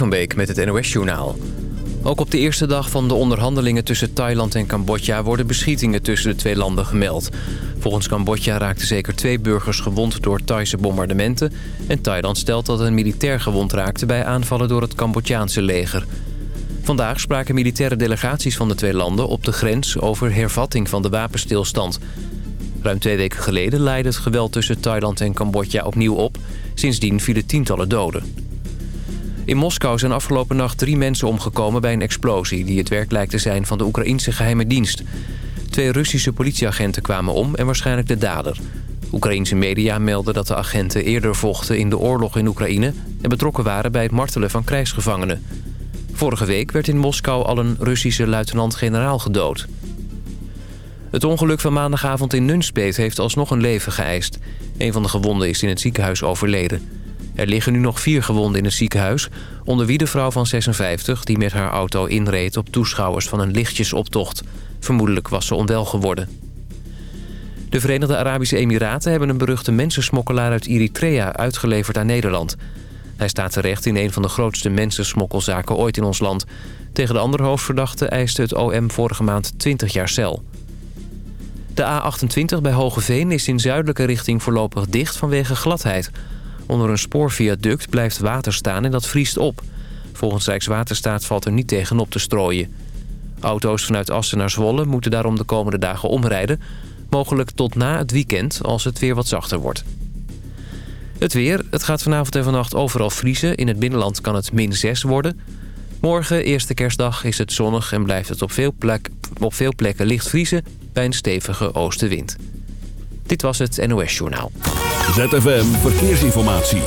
van met het NOS-journaal. Ook op de eerste dag van de onderhandelingen tussen Thailand en Cambodja... worden beschietingen tussen de twee landen gemeld. Volgens Cambodja raakten zeker twee burgers gewond door Thaise bombardementen... en Thailand stelt dat een militair gewond raakte bij aanvallen door het Cambodjaanse leger. Vandaag spraken militaire delegaties van de twee landen op de grens... over hervatting van de wapenstilstand. Ruim twee weken geleden leidde het geweld tussen Thailand en Cambodja opnieuw op. Sindsdien vielen tientallen doden. In Moskou zijn afgelopen nacht drie mensen omgekomen bij een explosie... die het werk lijkt te zijn van de Oekraïnse geheime dienst. Twee Russische politieagenten kwamen om en waarschijnlijk de dader. Oekraïense media melden dat de agenten eerder vochten in de oorlog in Oekraïne... en betrokken waren bij het martelen van krijgsgevangenen. Vorige week werd in Moskou al een Russische luitenant-generaal gedood. Het ongeluk van maandagavond in Nunspeet heeft alsnog een leven geëist. Een van de gewonden is in het ziekenhuis overleden. Er liggen nu nog vier gewonden in het ziekenhuis... onder wie de vrouw van 56 die met haar auto inreed... op toeschouwers van een lichtjesoptocht. Vermoedelijk was ze onwel geworden. De Verenigde Arabische Emiraten hebben een beruchte mensensmokkelaar uit Eritrea uitgeleverd aan Nederland. Hij staat terecht in een van de grootste mensensmokkelzaken ooit in ons land. Tegen de andere hoofdverdachte eiste het OM vorige maand 20 jaar cel. De A28 bij Hogeveen is in zuidelijke richting voorlopig dicht vanwege gladheid. Onder een spoorviaduct blijft water staan en dat vriest op. Volgens Rijkswaterstaat valt er niet tegenop te strooien. Auto's vanuit Assen naar Zwolle moeten daarom de komende dagen omrijden. Mogelijk tot na het weekend als het weer wat zachter wordt. Het weer. Het gaat vanavond en vannacht overal vriezen. In het binnenland kan het min 6 worden. Morgen, eerste kerstdag, is het zonnig en blijft het op veel, op veel plekken licht vriezen bij een stevige oostenwind. Dit was het NOS Journaal. ZFM Verkeersinformatie.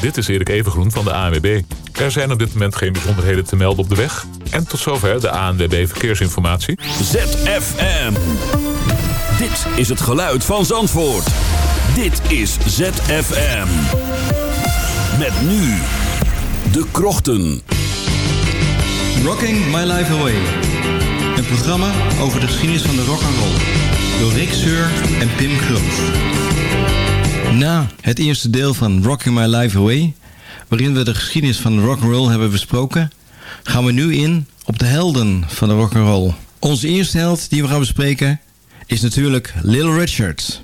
Dit is Erik Evengroen van de ANWB. Er zijn op dit moment geen bijzonderheden te melden op de weg. En tot zover de ANWB Verkeersinformatie. ZFM. Dit is het geluid van Zandvoort. Dit is ZFM. Met nu de krochten. Rocking My Life Away. Een programma over de geschiedenis van de rock and roll. Door Rick Seur en Pim Groot. Na het eerste deel van Rocking My Life Away, waarin we de geschiedenis van de rock and roll hebben besproken, gaan we nu in op de helden van de rock and roll. Onze eerste held die we gaan bespreken is natuurlijk Little Richard.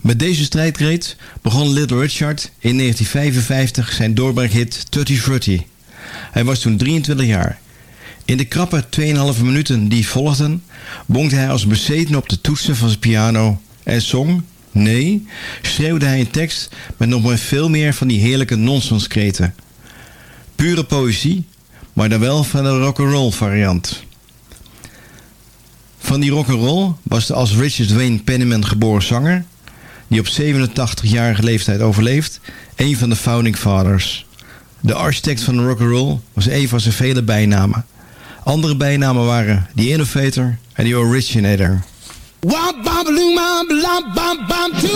Met deze strijdreed begon Little Richard in 1955 zijn doorbraakhit Tutti Frutti. Hij was toen 23 jaar. In de krappe 2,5 minuten die volgden... bonkte hij als bezeten op de toetsen van zijn piano... en zong, nee, schreeuwde hij een tekst... met nog maar veel meer van die heerlijke nonsenskreten. Pure poëzie, maar dan wel van de rock'n'roll variant. Van die rock'n'roll was de als Richard Wayne Penniman geboren zanger... die op 87-jarige leeftijd overleeft... een van de founding fathers... De architect van de rock'n'roll was een van zijn vele bijnamen. Andere bijnamen waren The Innovator en The Originator. Wop, bop, loom, bop, lop, bop, bop, to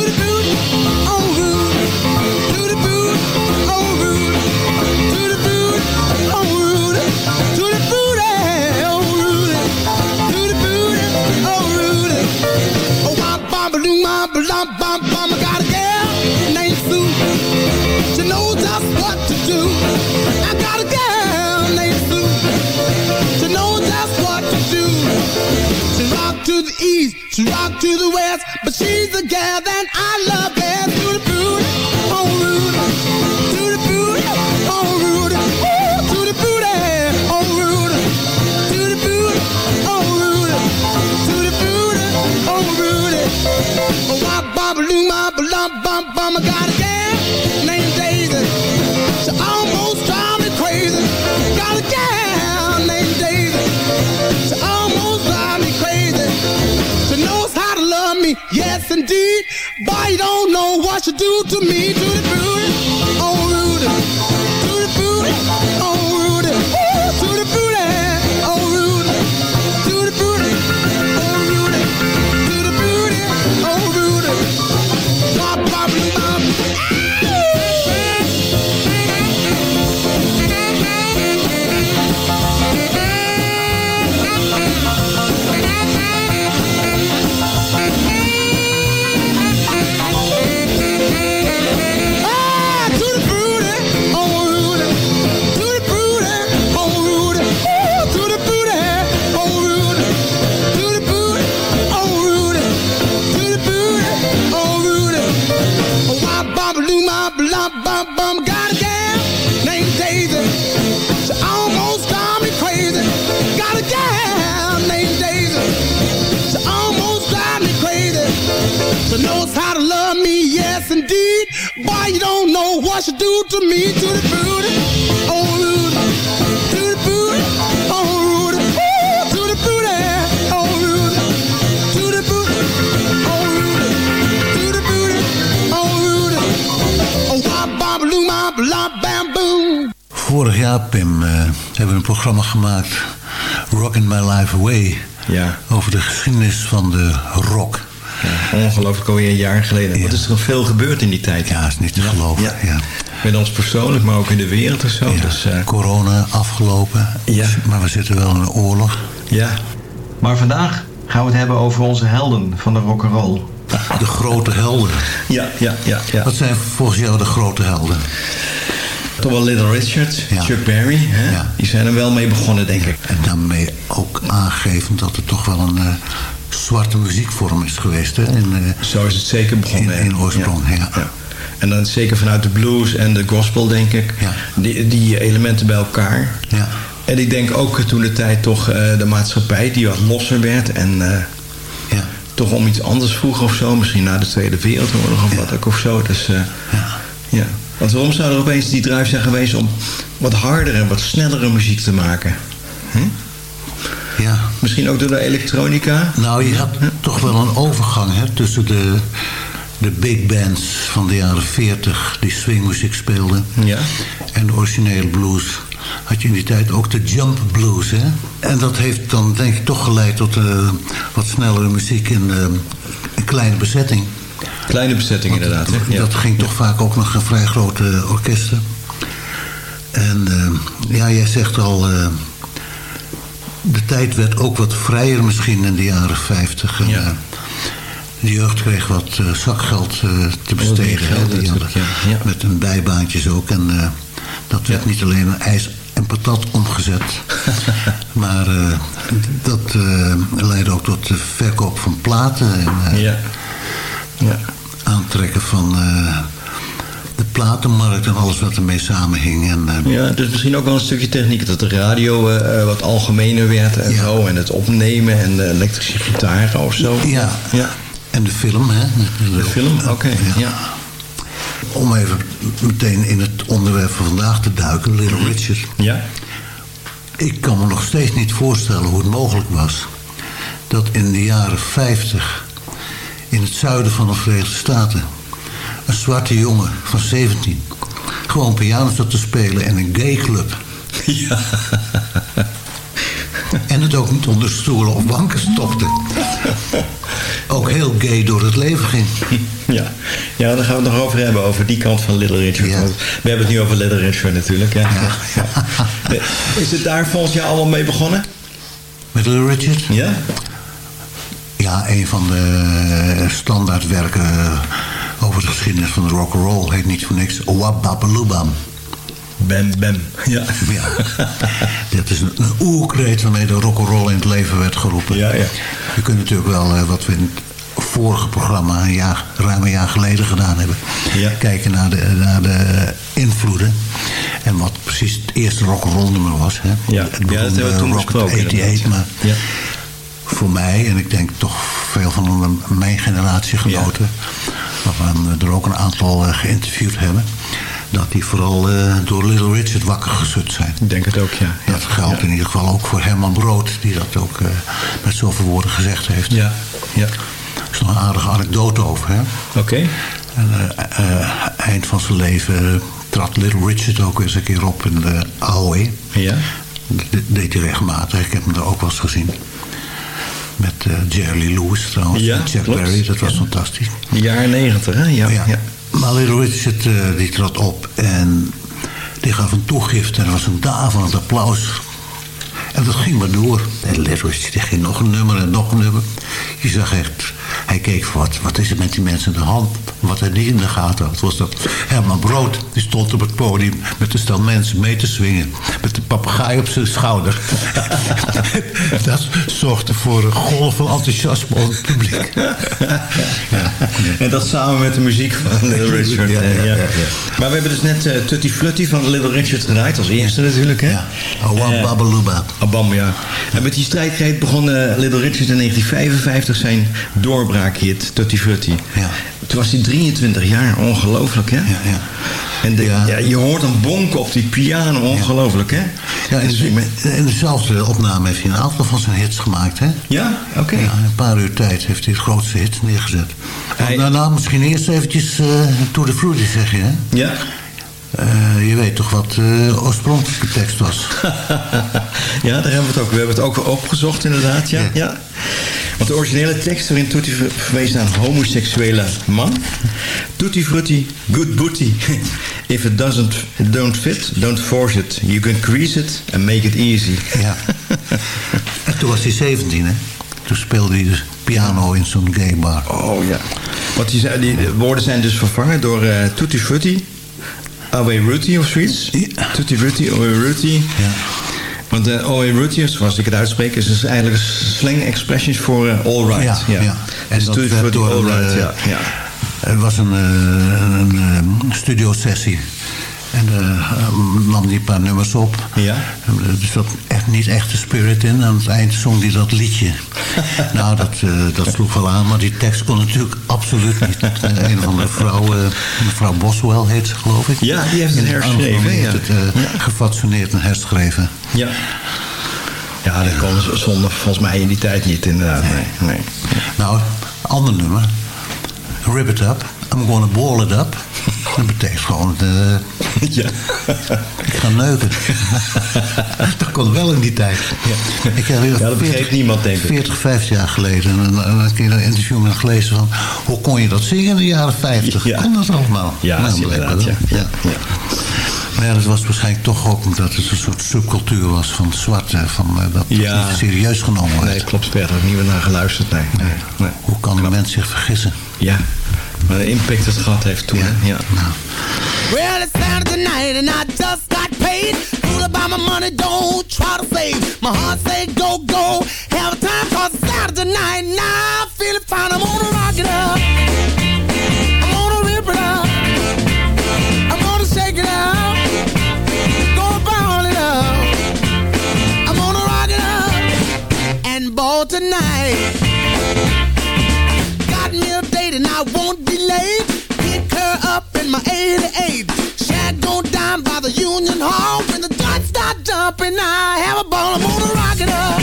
oh, rude. To the oh, rude. To the oh, rude. To the oh, rude. To the boot, oh, rude. Oh. I got a girl named Sue. She knows just what to do. She's the gal that I love do to me. To me, to the booty, oh Rudy, to the booty, oh Rudy, Ooh, to the booty, oh Rudy, to the booty, oh Rudy, to the booty, oh Rudy, oh wop bop loo mop lop bam boom. Vorig jaar, Pim, eh, hebben we een programma gemaakt... Rockin' My Life Away. Ja. Over de geschiedenis van de rock. Ongelooflijk alweer een jaar geleden. Wat is er al veel gebeurd in die tijd? Ja, is niet te geloven. Ja. Met ons persoonlijk, maar ook in de wereld en zo. Dus, eh, Corona afgelopen. Ja. Maar we zitten wel in een oorlog. ja. Maar vandaag gaan we het hebben over onze helden van de rock'n'roll. De grote helden. Ja, ja, ja. ja. Wat zijn volgens jou de grote helden? Toch wel Little Richard, Ja. Chuck Berry. Hè? Ja. Die zijn er wel mee begonnen, denk ik. En daarmee ook aangevend dat het toch wel een eh, zwarte muziekvorm is geweest. Hè? Eh, Zo is het zeker begonnen. In- oorsprong, ja. En dan zeker vanuit de blues en de gospel, denk ik. Ja. Die, die elementen bij elkaar. ja. En ik denk ook toen de tijd toch eh, de maatschappij die wat losser werd. En ja. toch om iets anders vroeg of zo. Misschien na de Tweede Wereldoorlog of wat ook of zo. Dus ja. Want waarom zou er opeens die drive zijn geweest om wat harder en wat snellere muziek te maken? Hm? ja. Misschien ook door de elektronica? Nou, je had toch wel een overgang hè, tussen de, de big bands van de jaren 40 die swingmuziek speelden Ja. en de originele blues. Had je in die tijd ook de jump blues. Hè? En dat heeft dan denk ik toch geleid tot eh, wat snellere muziek in eh, een kleine bezetting. Kleine bezetting Want inderdaad. Dat? Ja. dat ging toch vaak ook nog een vrij grote orkesten. En eh, ja, jij zegt al... eh, de tijd werd ook wat vrijer misschien in de jaren 50. En, Ja. eh, de jeugd kreeg wat eh, zakgeld eh, te besteden. geld die hadden- ja. Met hun bijbaantjes ook. En dat werd niet alleen in ijs en patat omgezet. maar dat leidde ook tot de verkoop van platen. En, Ja. Ja. aantrekken van eh, de platenmarkt en alles wat ermee samenhing. En, eh, Ja, dus misschien ook wel een stukje techniek. Dat de radio eh, wat algemener werd en Ja. zo. En het opnemen en de elektrische gitaren of zo. ja. Ja. En de film, hè? De film, oké. Ja. Om even meteen in het onderwerp van vandaag te duiken, Little Richard. Ja. Ik kan me nog steeds niet voorstellen hoe het mogelijk was... dat in de jaren 50 in het zuiden van de Verenigde Staten... een zwarte jongen van 17 gewoon piano zat te spelen in een gay club. Ja. En het ook niet onder stoelen of banken stopte. Ook heel gay door het leven ging. Ja. ja, daar gaan we het nog over hebben, over die kant van Little Richard. Ja. We hebben het nu over Little Richard natuurlijk. Hè? Ja. Is het daar volgens jou allemaal mee begonnen? Met Little Richard? Ja? Ja, een van de standaardwerken over de geschiedenis van de rock'n'roll heet niet voor niks Wababaloobam. Bam, bam. Ja. Ja. Dit is een, een oerkreet waarmee de rock'n'roll in het leven werd geroepen. Ja, ja. Je kunt natuurlijk wel, eh, wat we in het vorige programma een jaar, ruim een jaar geleden gedaan hebben... Ja. kijken naar de, naar de invloeden. En wat precies het eerste rock'n'roll nummer was. Hè? Ja. Het Ja, dat hebben we beroemde toen Rocket besproken, 88. inderdaad. Maar Ja. Voor mij, en ik denk toch veel van mijn generatiegenoten... waarvan we er ook een aantal eh, geïnterviewd hebben... dat die vooral eh, door Little Richard wakker geschud zijn. Ik denk het ook, ja. ja. Dat geldt in ieder geval ook voor Herman Brood... die dat ook eh, met zoveel woorden gezegd heeft. Ja. Ja. Er is nog een aardige anekdote over. Hè? Oké. Eh, eh, eind van zijn leven eh, trad Little Richard ook eens een keer op in de AOE. Ja. Dat deed hij regelmatig. Ik heb hem daar ook wel eens gezien. Met eh, Jerry Lewis trouwens. Ja, en Chuck klopt. Berry, dat was Ja. fantastisch. De jaren negentig, hè? Ja. Ja. ja. Maar Little Richard eh, die trad op en die gaf een toegift. En er was een daverend applaus. En dat ging maar door. En Little Richard die ging nog een nummer en nog een nummer. Je zag echt, hij keek wat, wat is er met die mensen in de hand? Wat hij niet in de gaten had, was dat Herman Brood... die stond op het podium met een stel mensen mee te swingen. Met een papegaai op zijn schouder. dat zorgde voor een golf van enthousiasme onder het publiek. En dat samen met de muziek van Little Richard. Ja, eh, ja. Maar we hebben dus net eh, Tutti Frutti van Little Richard gedraaid. Als eerste natuurlijk, hè? Ja, Awam Babaluba. Abam, ja. En met die strijdkreet begon eh, Little Richard in 1955 zijn doorbraakhit Tutti Frutti. Ja. Toen was hij 23 jaar, ongelooflijk, hè? Ja, ja. En de- Ja. ja. je hoort een bonk op die piano, ongelooflijk, hè? Ja, in, Dus ben- in dezelfde opname heeft hij een aantal van zijn hits gemaakt, hè? ja? oké. Ja, een paar uur tijd heeft hij het grootste hit neergezet. Hij- Nou, nou, misschien eerst eventjes eh To The Fruity, zeg je, hè? Ja? Eh, je weet toch wat de oorspronkelijke tekst was? ja, daar hebben we het ook. We hebben het ook opgezocht, inderdaad, ja. Ja. ja. Want de originele tekst waarin Tutti ver- verwees naar een homoseksuele man. Tutti frutti, good booty. If it doesn't, it don't fit, don't force it. You can crease it and make it easy. Ja. en toen was hij 17, hè? Toen speelde hij dus piano in zo'n gay bar. Oh ja. Want die, woorden zijn dus vervangen door eh, Tutti frutti, Away Ruti of zoiets. Ja. Tutti frutti, Away Ruti. Ja. Want uh, Away Ruti, zoals ik het uitspreek, is dus eigenlijk slang expressions voor eh, all right. Ja, ja. En En dus dat werd frutti, door all right, eh, ja. ja. Er was een, eh, een, een studiosessie. En eh nam die een paar nummers op. Ja. Er zat echt niet echt de spirit in. Aan het eind zong hij dat liedje. nou, dat, eh, dat sloeg wel aan. Maar die tekst kon natuurlijk absoluut niet. Eh, een of andere vrouw, eh, mevrouw Boswell heet ze, geloof ik. Ja, die heeft het In herschreven, ja. het eh, gefatsoeneerd en herschreven. Ja. Ja, dat kon zonder volgens mij in die tijd niet, inderdaad. Nee. nee. Nou, ander nummer. Rip it up. I'm gonna ball it up. Dat betekent gewoon... eh, Ja. Ik ga neuken. dat kon wel in die tijd. Ik heb Ja, dat begreep niemand, denk ik. 40, 50 jaar geleden een, een, een een interview met gelezen van... hoe kon je dat zingen in de jaren 50? Ja. Kon dat allemaal? Ja, Nou, inderdaad, wel. ja. Ja. Maar ja, dat was waarschijnlijk toch ook omdat het een soort subcultuur was van zwarte. Van, eh, dat het Ja. niet serieus genomen werd. Nee, klopt. Verder niet meer naar geluisterd. Nee. nee. nee. Hoe kan een mens zich vergissen? Ja. Maar de impact het gehad heeft toen. hè. Ja. Nou, Well, it's Saturday night and I just got paid. Fool about my money, don't try to save. My heart say go, go. Have a time cause it's Saturday night. Now I feel it fine. I'm gonna rock it up. The Union Hall. When the dots start jumping, I have a ball. I'm gonna rock it up.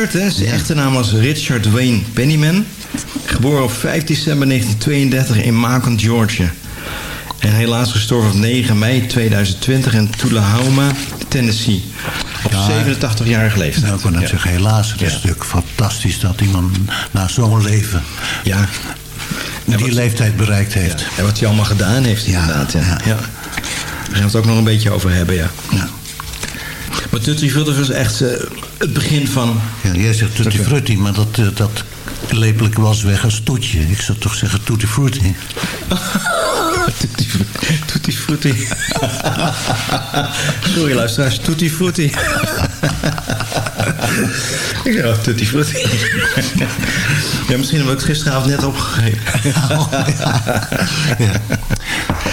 Richard, hè. zijn echte naam was Richard Wayne Pennyman. Geboren op 5 december 1932 in Macon, Georgia. En helaas gestorven op 9 mei 2020 in Tullahoma, Tennessee. Op Ja, 87-jarige leeftijd. nou, ik kan net Ja. zeggen, helaas. Het is natuurlijk fantastisch dat iemand na zo'n leven... Ja. die wat- leeftijd bereikt heeft. En wat hij allemaal gedaan heeft, inderdaad. Ja. ja. Daar gaan we het ook nog een beetje over hebben, ja. Ja. Maar Tutti Frutti was echt eh, het begin van... Ja, jij zegt tutti frutti, maar dat, eh, dat lepelijk was weg als toetje. Ik zou toch zeggen tutti frutti. tutti, tutti frutti. Sorry luisteraars, tutti frutti. ik zeg, oh, tutti frutti. ja, misschien heb ik het gisteravond net opgegeven. ja.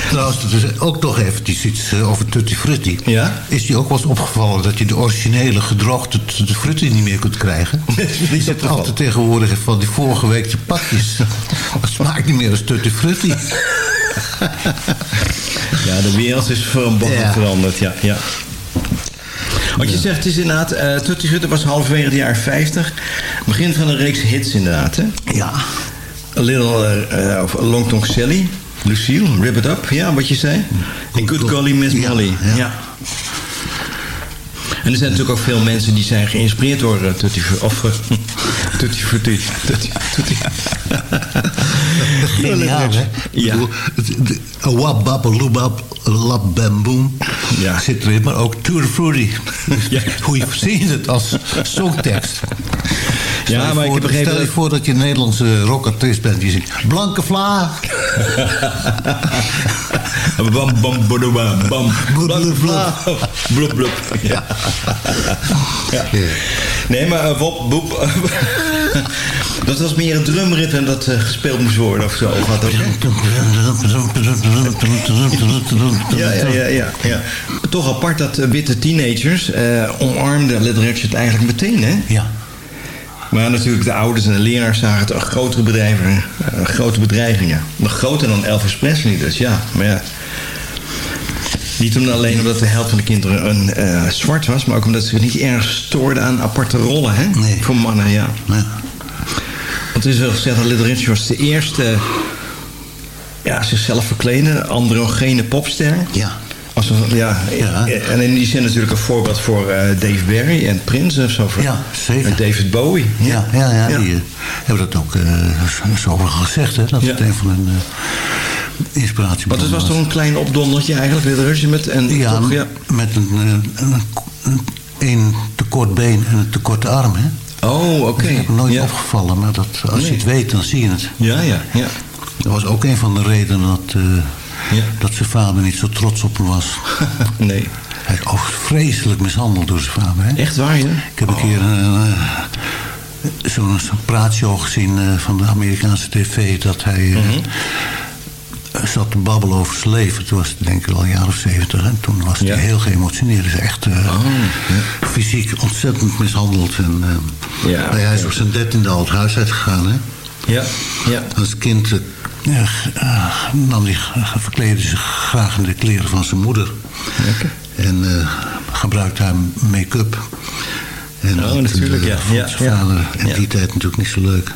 Trouwens, dus ook nog eventjes iets eh, over Tutti Frutti. Ja? Is die ook wel eens opgevallen dat je de originele gedroogde Tutti Frutti niet meer kunt krijgen? Je hebt altijd tegenwoordig van die vorige week de pakjes. Het smaakt niet meer als Tutti Frutti. Ja, de wereld is voor een bocht Ja. veranderd, ja. ja. Wat je zegt, is inderdaad... eh Tutti Frutti was halverwege de jaren 50. Begin van een reeks hits inderdaad, hè? Ja. A Little eh, of Long Tongue Sally. Lucille, Rip It Up, ja, wat je zei. En Good Golly Miss Molly. ja. Ja. En er zijn natuurlijk ook veel mensen die zijn geïnspireerd door eh, Tutti Frutti. Of uh, Tutti Frutti. Tutti Frutti. Geniaal, hè? Ja. Wap bap loebap lap bam boom Ja. zit erin, maar ook Tour Fruity. Ja. Hoe je verzint het als songtekst. Je maar ik voor- heb begrepen Stel je voor dat je een Nederlandse rockartiest bent die zingt Blanke Vla. Bam, bam, bam, bam, bam. Blub, blub, blub. Ja. Ja. Nee, maar uh, wop, boep. dat was meer een drumritme dat eh, gespeeld moest worden of zo. Of wat ook. Ja, ja, ja, ja, ja. Toch apart dat eh, witte teenagers eh omarmden Little Richard eigenlijk meteen, hè? Ja. Maar natuurlijk de ouders en de leraars zagen het grotere bedrijven, eh, grote bedreigingen. Nog groter dan Elvis Presley dus, ja. Maar ja. Niet om- alleen omdat de helft van de kinderen een, eh, zwart was... maar ook omdat ze zich niet erg stoorden aan aparte rollen, hè? Nee. Voor mannen, ja. Want er is wel gezegd dat Little Richard was de eerste... ja, zichzelf verklede, androgene popster. Ja. Als een, ja, Ja. En in die zin natuurlijk een voorbeeld voor eh, Dave Barry en Prince of zo. Ja, zeker. En David Bowie. Ja, ja, ja, Ja. die eh, hebben dat ook eh, zo- over gezegd, hè? Dat het een van hun uh, inspiratie Want het was toch een klein opdondertje eigenlijk, Richard met... En Ja, toch, ja. met een, een, een, een te kort been en een te korte arm, hè? Oh, oké. Dat is nooit ja. opgevallen, maar dat, als je het weet, dan zie je het. ja, ja, ja. Dat was ook een van de redenen dat, Ja. dat zijn vader niet zo trots op hem was. nee. Hij is vreselijk mishandeld door zijn vader, hè? Echt waar, ja? Ik heb een keer eh, zo'n zo'n praatshow gezien eh, van de Amerikaanse tv... dat hij eh, Mhm. zat te babbelen over zijn leven. Toen was het denk ik al een jaar of zeventig. En toen was Ja. hij heel geëmotioneerd. Hij is echt eh, fysiek ontzettend mishandeld. En, Ja, hij is op zijn dertiende al het huis uitgegaan. Hè? Ja, ja. Als kind eh, ja, eh, nam hij, verkleedde zich graag in de kleren van zijn moeder. En eh, gebruikte hij make-up. En Oh, natuurlijk, eh, ja. vond Ja, zijn ja. vader in Ja. die tijd natuurlijk niet zo leuk.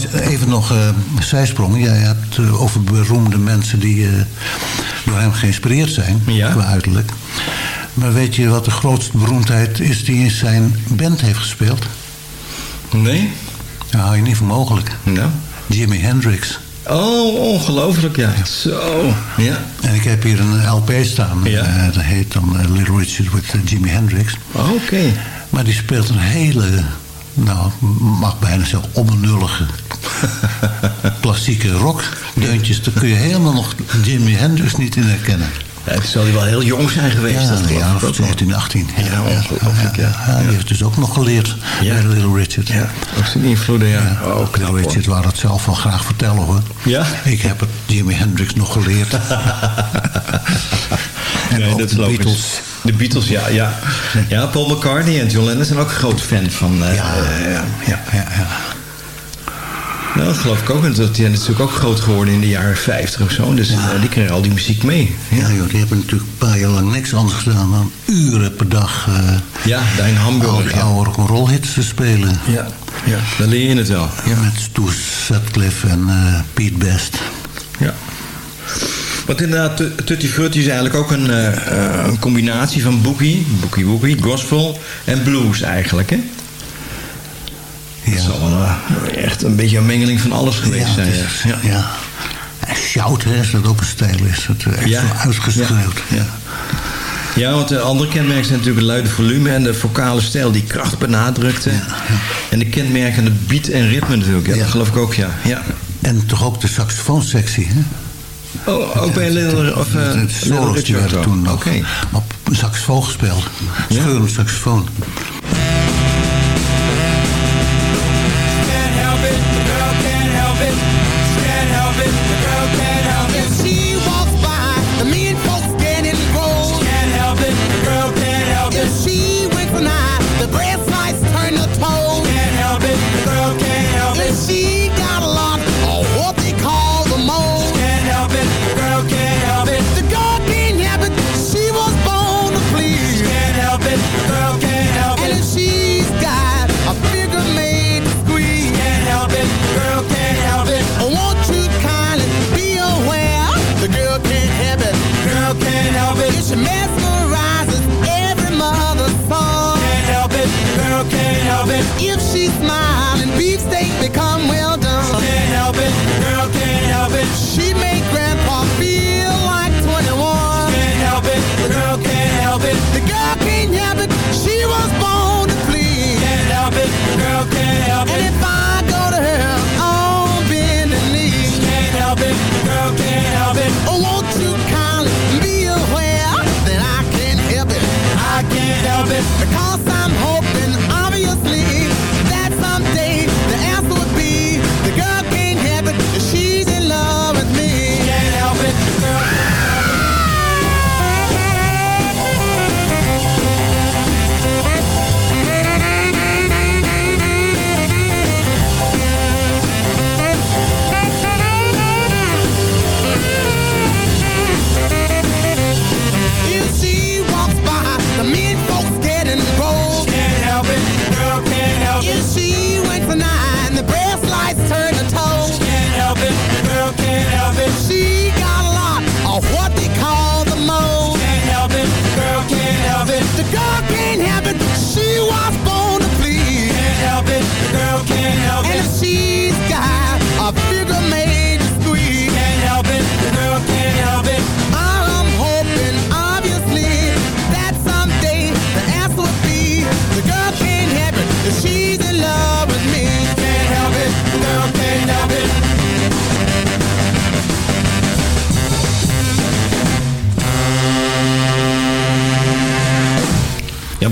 Trouwens, even nog eh zijsprong. Jij hebt eh, over beroemde mensen die eh, door hem geïnspireerd zijn, Ja. qua uiterlijk. Maar weet je wat de grootste beroemdheid is die in zijn band heeft gespeeld? Nee? Dat hou je niet voor mogelijk. Nou? Jimi Hendrix. Oh, ongelooflijk, ja. Zo. Ja. En ik heb hier een LP staan. Ja. Eh, dat heet dan Little Richard with Jimi Hendrix. Oké. Maar die speelt een hele, nou, mag bijna zeggen, onbenullige klassieke rock. Deuntjes, daar kun je helemaal nog Jimi Hendrix niet in herkennen. Ja, het zal hij wel heel jong zijn geweest. Ja, dat ik of ook wel. 17, 18. Ja, ongelooflijk, ja. ja. Die heeft dus ook nog geleerd Ja. bij Little Richard. Ja, ook zijn invloeden, ja. Ja, Oh, knap, Little. Richard wou dat zelf wel graag vertellen hoor. Ja? Ik heb het Jimi Hendrix nog geleerd. en Nee, ook dat de. Beatles. De Beatles, ja, ja. Ja, Paul McCartney en John Lennon zijn ook groot fan van... eh, Ja. eh, ja, ja. Ja, ja. Nou, dat geloof ik ook. En dat die zijn natuurlijk ook groot geworden in de jaren 50 of zo. Dus eh, die kregen al die muziek mee. Ja, joh, die hebben natuurlijk een paar jaar lang niks anders gedaan dan uren per dag Ja, daar in Hamburg. oude, ja. oude rock'n'roll hits te spelen. Ja, ja, dan leer je het wel. Ja. Met Stu Sutcliffe en Pete Best. ja. Want inderdaad, Tu- Tutti Frutti is eigenlijk ook een, eh, eh, een combinatie van boogie, boogie woogie, gospel en blues eigenlijk, hè? Ja. Het zal wel, eh, echt een beetje een mengeling van alles geweest ja, zijn. is- ja. ja. En shout, hè, is dat ook een stijl is. Eh, echt Ja. zo uitgeschreeuwd. Ja. Ja, want de andere kenmerken zijn natuurlijk het luide volume en de vocale stijl die kracht benadrukte. En de kenmerkende beat en ritme natuurlijk. Ja, Ja. Dat geloof ik ook, ja. ja. En toch ook de saxofoonsectie, hè? Oh, ook bij Little, of, uh, Little Richard toen nog Oké. op saxofoon gespeeld. Ja? Scheurende saxofoon.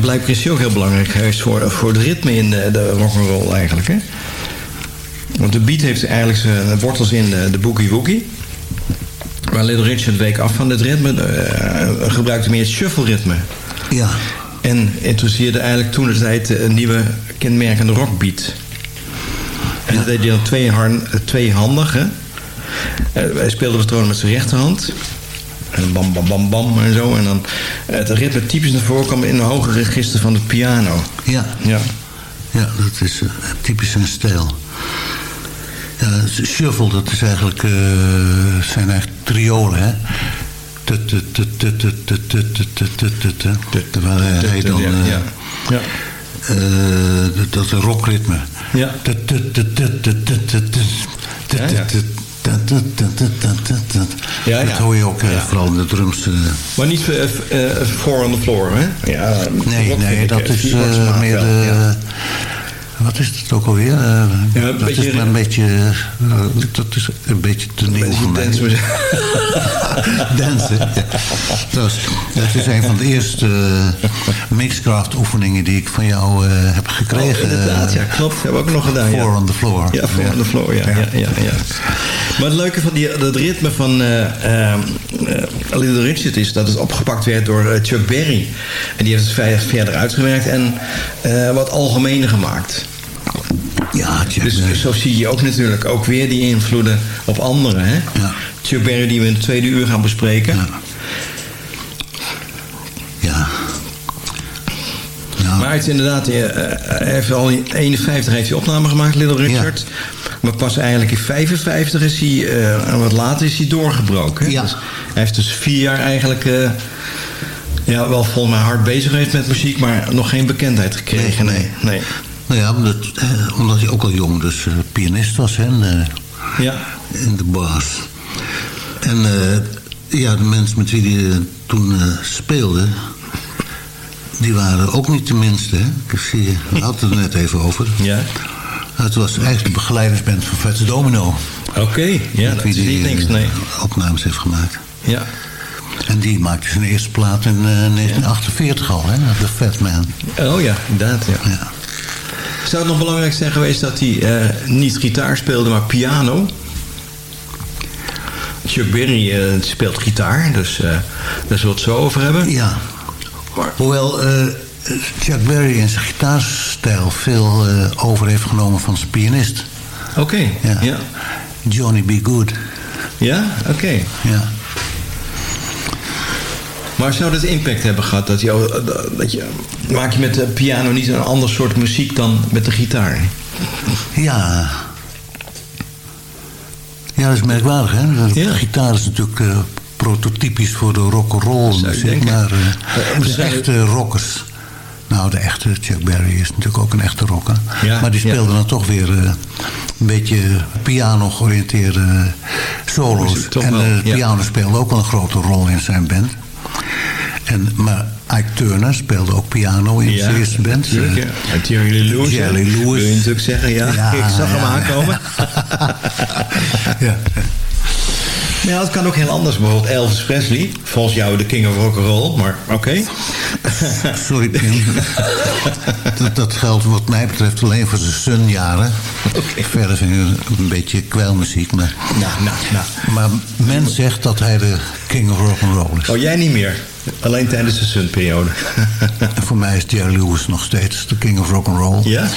Blijkbaar is ook heel belangrijk geweest voor, voor het ritme in de, de rock'n'roll eigenlijk, hè? Want de beat heeft eigenlijk zijn wortels in de, de boogie woogie. Maar Little Richard week af van het ritme, eh, gebruikte meer het shuffle ritme. Ja. En introduceerde eigenlijk toen de tijd een nieuwe kenmerkende rockbeat. En dat deed hij dan twee tweehandig, hè? Eh, hij speelde patronen met zijn rechterhand. En bam, bam, bam, bam en zo. En dan het ritme typisch naar voren komt in een hoger register van de piano. Ja. Ja, ja dat is typisch zijn stijl. Ja, shuffle, dat is eigenlijk, zijn eigenlijk triolen, hè. Terwijl hij dan... Dat is een rockritme. Ja. Ja, Dat hoor je ook eh, vooral in de drums. Eh. Maar niet eh, voor on the floor, hè? Ja, nee, nee, dat is meer de ja. Wat is het ook alweer? Eh, Ja, dat beetje- is maar een beetje... eh, dat is een beetje te nieuw voor mij. dance, Dansen. Ja. Trouwens, het is een van de eerste eh, Mixcraft oefeningen die ik van jou eh, heb gekregen. Oh, inderdaad, ja, eh, klopt. Hebben we ook nog gedaan, ja. Four on the floor. Ja, Four on the Floor, ja. ja. Ja, ja, Maar het leuke van die, dat ritme van eh eh, eh, Little Richard is dat het opgepakt werd door eh, Chuck Berry. En die heeft het ver- verder uitgewerkt en eh, wat algemener gemaakt. Ja, Dus Berry. zo zie je ook natuurlijk ook weer die invloeden op anderen. Hè? Ja. Chuck Berry die we in het tweede uur gaan bespreken. Ja. Ja. Maar het is inderdaad, eh, eh, hij heeft al in 51 heeft hij opname gemaakt, Little Richard. Maar pas eigenlijk in 55 is hij, eh, en wat later is hij doorgebroken. hè. Ja. Dus hij heeft dus vier jaar eigenlijk, eh, ja, wel volgens mij hard bezig geweest met muziek, maar nog geen bekendheid gekregen. Nee, Nee, nee. Nou ja, omdat, eh, omdat hij ook al jong dus eh, pianist was hè, in, de, Ja, in de bas. En eh, ja, de mensen met wie hij eh, toen eh, speelde... die waren ook niet de minste. Hè? Ik zie, we hadden het er net even over. ja. Het was eigenlijk de begeleidersband van Fats Domino. Oké, ja, dat wie is niet die, niks, eh, nee. opnames heeft gemaakt. Ja. En die maakte zijn eerste plaat in eh, 1948 al, hè? The Fat Man. Oh ja, inderdaad, ja. Ja. Zou het nog belangrijk zijn geweest dat hij eh, niet gitaar speelde, maar piano? Chuck Berry eh, speelt gitaar, dus eh, daar zullen we het zo over hebben. ja. Maar- Hoewel Chuck Berry in zijn gitaarstijl veel over heeft genomen van zijn pianist. Oké, Ja. ja. ja. Johnny B. Good. oké. Ja. Maar zou dat impact hebben gehad? Dat je, dat je, maak je met de piano niet een ander soort muziek dan met de gitaar? Ja. Ja, dat is merkwaardig, hè? De Ja. gitaar is natuurlijk eh, prototypisch voor de rock'n'roll muziek. Maar eh, Eh, de echte rockers... Nou, de echte Chuck Berry is natuurlijk ook een echte rocker. Ja, maar die ja. speelde dan toch weer een beetje piano-georiënteerde solo's. En de piano speelde ook wel een grote rol in zijn band. En, maar Ike Turner speelde ook piano in zijn eerste band. Natuurlijk, ja. Jerry Lewis. Jerry? Lewis. Wil je natuurlijk zeggen, ja. Ja, ik zag hem aankomen. ja. Ja, het kan ook heel anders. Bijvoorbeeld Elvis Presley. Volgens jou de king of rock'n'roll, maar oké. Sorry, Pim. dat, dat geldt wat mij betreft alleen voor zijn sunjaren. Verder vind ik een beetje kwijlmuziek. Maar, Nou, nou, nou. maar men zegt dat hij de king of rock'n'roll is. Oh, jij niet meer. Alleen tijdens de Sun-periode. Voor mij is Jerry Lewis nog steeds de king of rock'n'roll. ja?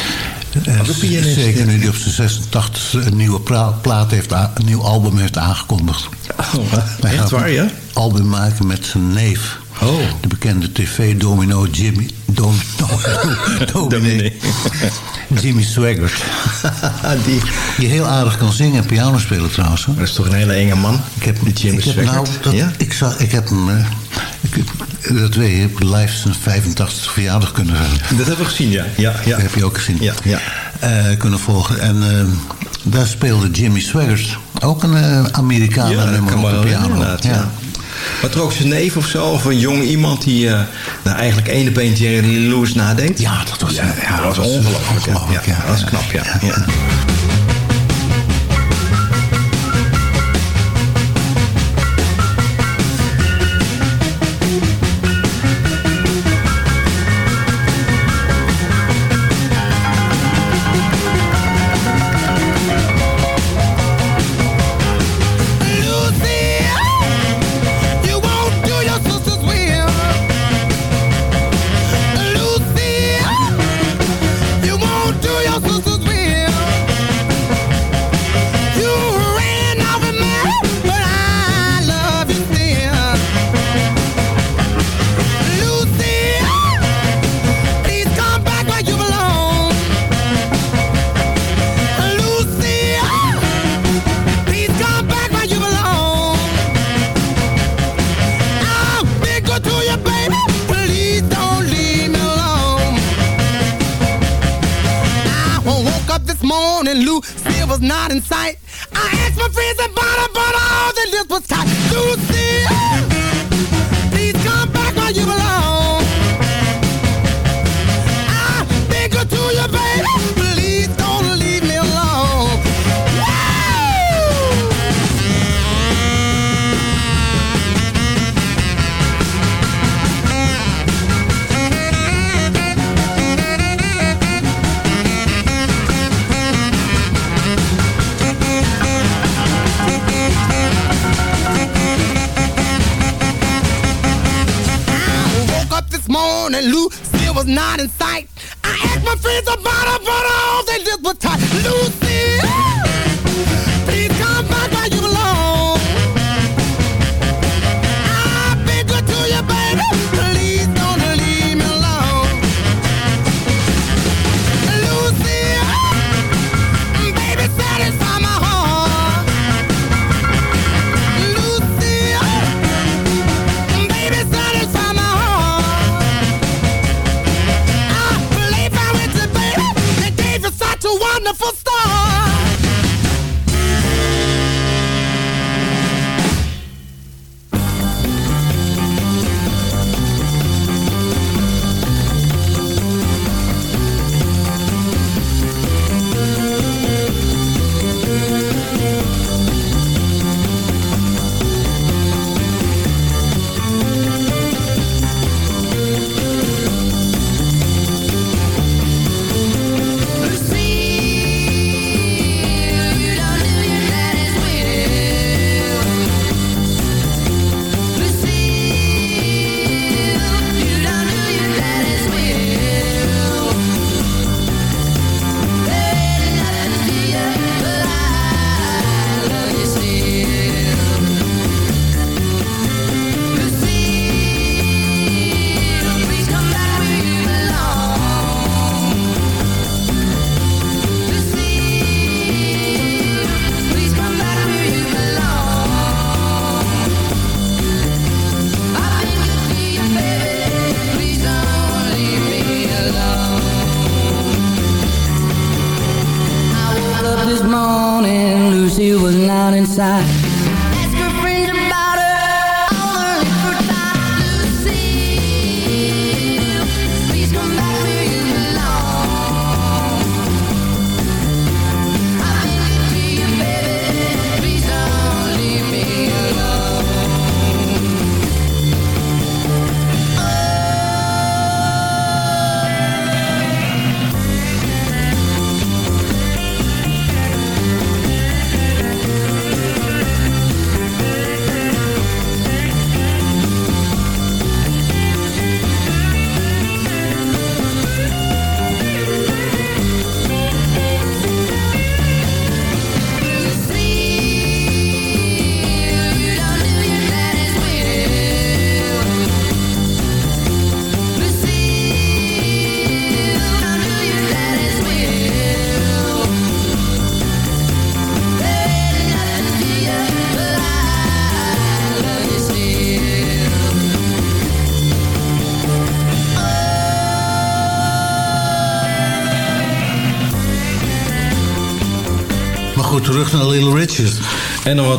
Pianist, Zeker nu hij op zijn 86 een nieuwe plaat heeft, een nieuw album heeft aangekondigd. Oh, echt waar, ja? album maken met zijn neef. Oh. De bekende tv-domino Jimmy... Dom. Dominee. Jimmy Swaggart. Die. Die heel aardig kan zingen en piano spelen trouwens. Hoor. Dat is toch een hele enge man? Ik heb, Die Jimmy ik heb, Swaggart. nou, dat, ja? ik, zag, ik heb hem... eh, ik, dat weet je, heb live zijn 85 verjaardag kunnen Dat hebben we gezien, ja. ja, ja. Dat heb je ook gezien. Ja, ja. Eh, kunnen volgen. En eh, daar speelde Jimmy Swaggart. Ook een Amerikaan nummer op de piano. ja. Maar toch ook zijn neef of zo, of een jong iemand die eh, nou, eigenlijk één op één Jerry Lewis nadeed? Ja, dat was, Ja, was dat was ongelooflijk. ongelooflijk, Ja, ja. dat is knap, ja. Not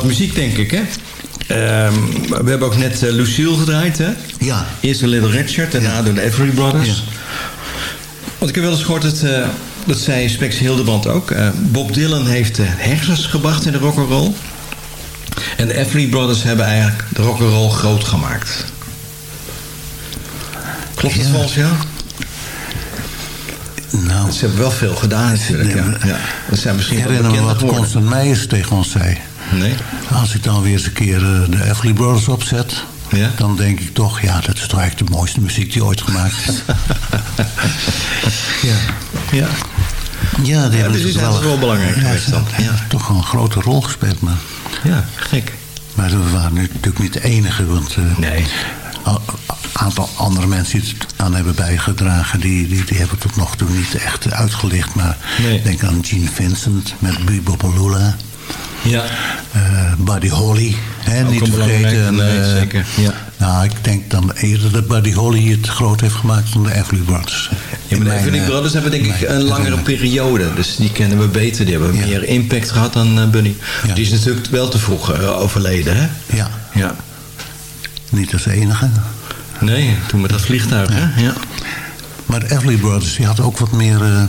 wat muziek, denk ik, hè? Ehm, we hebben ook net eh, Lucille gedraaid, hè? Ja. Eerst de Little Richard, daarna door de Everly Brothers. Ja. Want ik heb wel eens gehoord dat, eh, dat zei Spex Hildeband ook. eh, Bob Dylan heeft de hersens gebracht in de rock'n'roll. En de Everly Brothers hebben eigenlijk de rock'n'roll groot gemaakt. Klopt dat Ja. volgens jou? Nou, Ze hebben wel veel gedaan natuurlijk. Ja. Ja. Dat zijn misschien wel wat. Constant Meijers tegen ons zei. Nee? Als ik dan weer eens een keer eh, de Everly Brothers opzet... Ja? dan denk ik toch, ja, dat is toch eigenlijk de mooiste muziek die ooit gemaakt is. ja. Ja. Ja, die hebben dus wel- belangrijk ja, geweest dan. Ja. toch wel een grote rol gespeeld. Maar, Ja, gek. maar we waren nu natuurlijk niet de enige. Want eh, Nee. een aantal andere mensen die het aan hebben bijgedragen... die, die, die hebben tot nog toe niet echt uitgelicht. Maar Nee. denk aan Gene Vincent met Bebopalula. Ja. eh Buddy Holly, hè, niet te vergeten. nee, eh, zeker, ja. Nou, ik denk dan eerder dat Buddy Holly het groot heeft gemaakt dan de Everly Brothers. Ja, maar de Everly eh, Brothers hebben denk ik een langere periode. Dus die kennen we beter. Die hebben Ja. meer impact gehad dan Bunny. Ja. Die is natuurlijk wel te vroeg overleden, hè? Ja, Ja. niet als enige. Nee, toen met dat vliegtuig, hè? Ja. Maar de Everly Brothers, die hadden ook wat meer...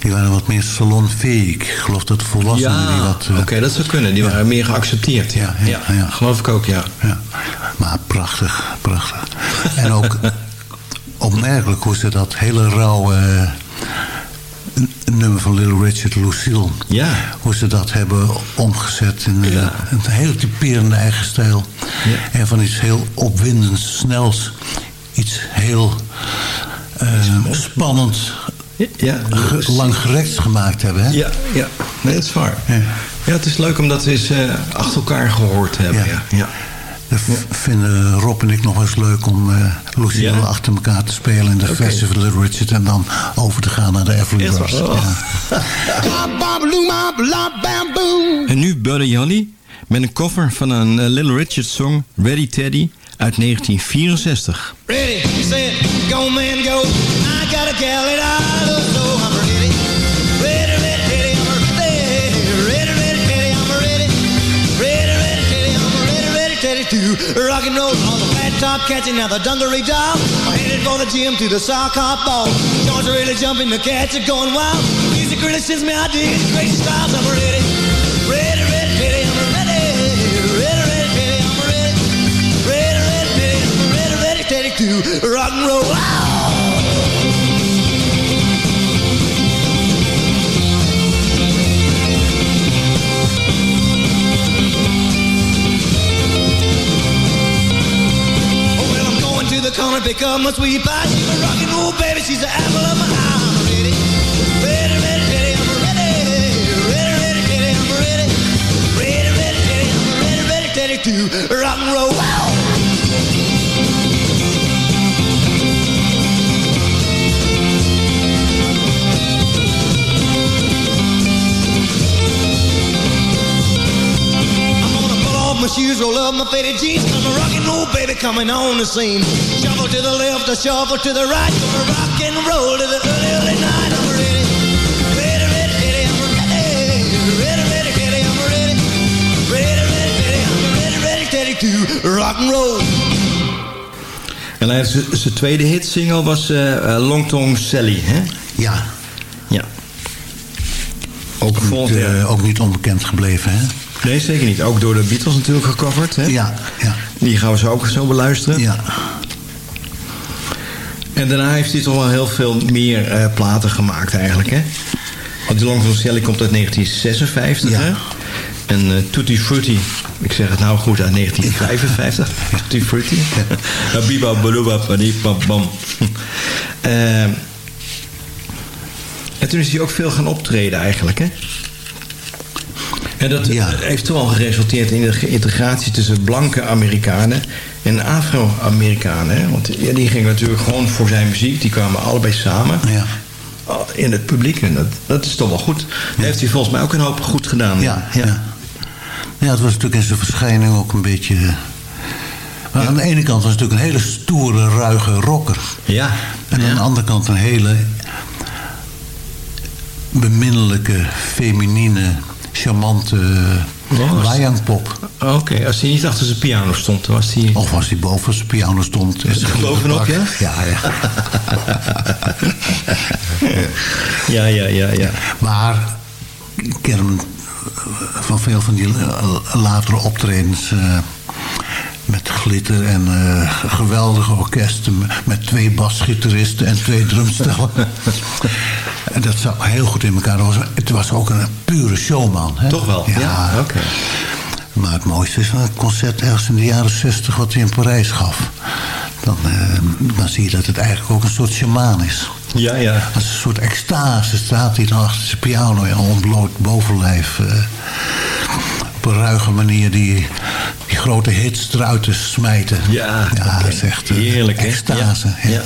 die waren wat meer salonfähig. Ik geloof dat de volwassenen die wat... eh, oké, dat zou kunnen. Die ja. waren meer geaccepteerd. Ja, Ja, geloof ik ook, ja. Ja, maar prachtig, prachtig. En ook opmerkelijk hoe ze dat hele rauwe eh, nummer van Little Richard Lucille... Ja. hoe ze dat hebben omgezet in eh, Ja. een heel typerende eigen stijl. Ja. En van iets heel opwindends, snels, iets heel eh, spannend, Ja, ge- langgerekts gemaakt hebben. Hè? ja, ja. Nee, dat is waar. Ja. Ja, het is leuk om dat we eens eh, achter elkaar gehoord hebben. Ja. Ja. Ja. Dat vinden Rob en ik nog eens leuk om eh Lucille Ja? achter elkaar te spelen in de Oké. Festival of Little Richard en dan over te gaan naar de Everly? Brothers. Oh. Ja. En nu Buddy Holly met een cover van een eh, Little Richard song, Ready Teddy, uit 1964. Ready, set, go man go. I got a gal rock and roll. All the flat top catching now the dungaree doll. I'm headed for the gym to the sock hop ball. Joints are really jumping, the cats are going wild. Music really sends me digging crazy styles. I'm ready. Ready, ready, ready, I'm ready. Ready, ready, ready, I'm ready. Ready, ready, ready, I'm ready, to rock and roll. Oh, to the corner, pick up my sweet pie. She's a rockin' old baby, she's the apple of my eye. I'm ready. Ready, ready, I'm ready. Ready, ready, I'm ready. Ready, ready, ready, I'm ready, ready, ready to rock and roll. Wow. My shoes, roll up my faded jeans, cause a rock and roll baby coming on the scene. Shuffle to the left, a shuffle to the right, gonna rock and roll to the early, early night. I'm ready. Ready, ready, ready, I'm ready. Ready, ready, ready, I'm ready. Ready, ready, ready, I'm ready, ready, ready to rock and roll. En hij heeft z- zijn tweede hitsingle was eh eh, Long Tong Sally, hè? Ja, Ja. Ook niet, eh, ook niet onbekend gebleven. Hè? Nee, zeker niet. Ook door de Beatles natuurlijk gecoverd, hè? Ja, ja, Die gaan we zo ook zo beluisteren. ja. En daarna heeft hij toch wel heel veel meer eh, platen gemaakt eigenlijk, hè? Want die Long Sally komt uit 1956, Ja. hè? En eh, Tutti Frutti, ik zeg het nou goed, uit 1955. Tutti Frutti. Ja, Biba, baluba, badibab, bam. Eh, En toen is hij ook veel gaan optreden eigenlijk, hè? En dat Ja. heeft toch wel geresulteerd in de integratie tussen blanke Amerikanen en Afro-Amerikanen. Want ja, die gingen natuurlijk gewoon voor zijn muziek, die kwamen allebei samen Ja. in het publiek. En dat, dat is toch wel goed. Daar heeft hij volgens mij ook een hoop goed gedaan. Ja, ja. ja, het was natuurlijk in zijn verschijning ook een beetje... eh, Maar aan de ene kant was het natuurlijk een hele stoere, ruige rocker. Ja. En aan de andere kant een hele beminnelijke, feminine, charmante Wow. Wajangpop. Oké, als hij niet achter zijn piano stond, dan was hij... Of als hij boven zijn piano stond. Is het bovenop, ja? Ja, ja. Ja, ja, ja, ja. Maar ik ken hem van veel van die eh, latere optredens... eh, met glitter en eh, geweldige orkesten... met twee basgitaristen en twee drumstellen. en dat zat heel goed in elkaar. Het was, het was ook een pure showman. Hè? Toch wel? Ja, oké. Maar het mooiste is het concert ergens in de jaren 60 wat hij in Parijs gaf. Dan, eh, dan zie je dat het eigenlijk ook een soort shamaan is. Ja, ja. Als een soort extase staat hij dan achter zijn piano in ontbloot bovenlijf. eh, op een ruige manier die, die grote hits eruit te smijten. Ja, ja oké. dat is echt eh, Heerlijk, extase. Ja, Ja.